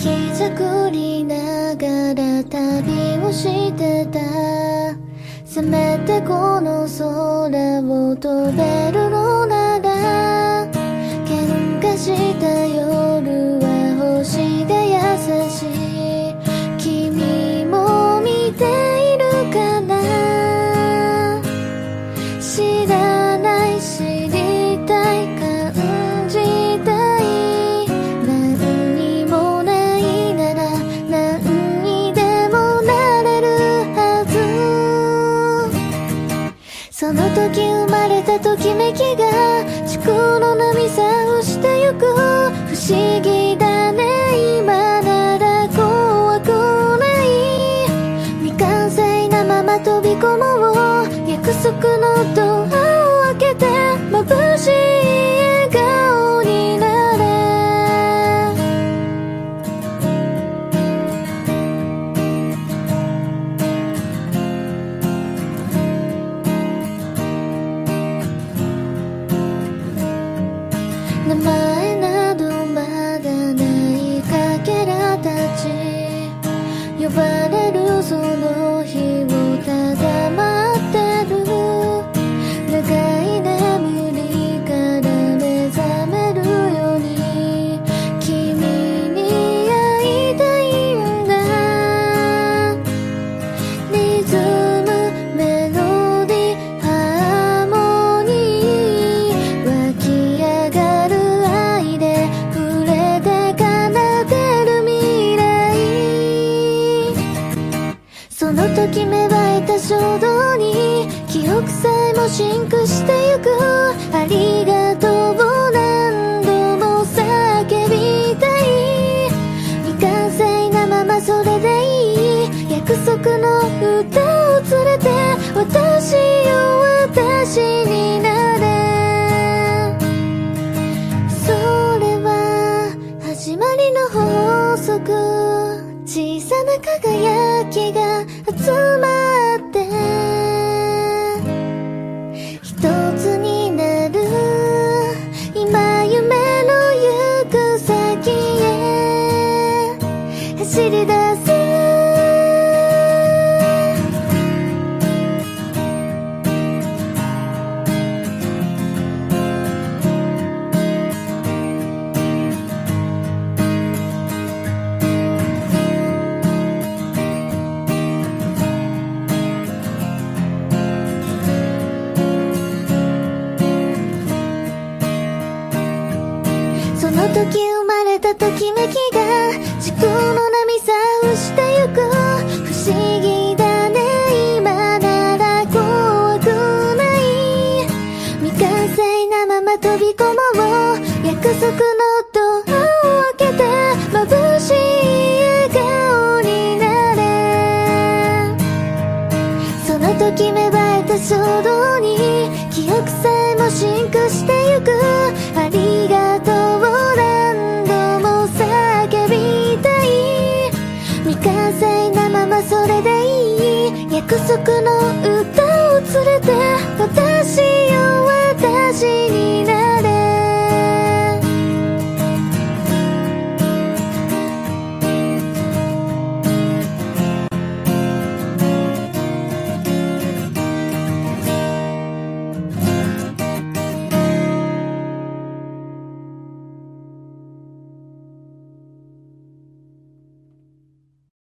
気づくりながら旅をしてた。せめてこの空を飛べるのその時生まれたときめきが地球の波さをしてゆく不思議。その時芽生えた衝動に記憶さえもシンクしてゆくありがとうを何度も叫びたい未完成なままそれでいい約束の歌を連れて私よ私になれそれは始まりの法則。小さな輝き。走り出すその時生まれたときめきが時空の波さをしてゆく不思議だね今なら怖くない未完成なまま飛び込もう。約束のドアを開けて眩しい笑顔になれ。その時芽生えた衝動に記憶さえもシンクしてゆく。ありがとう。それでいい。約束の歌を連れて私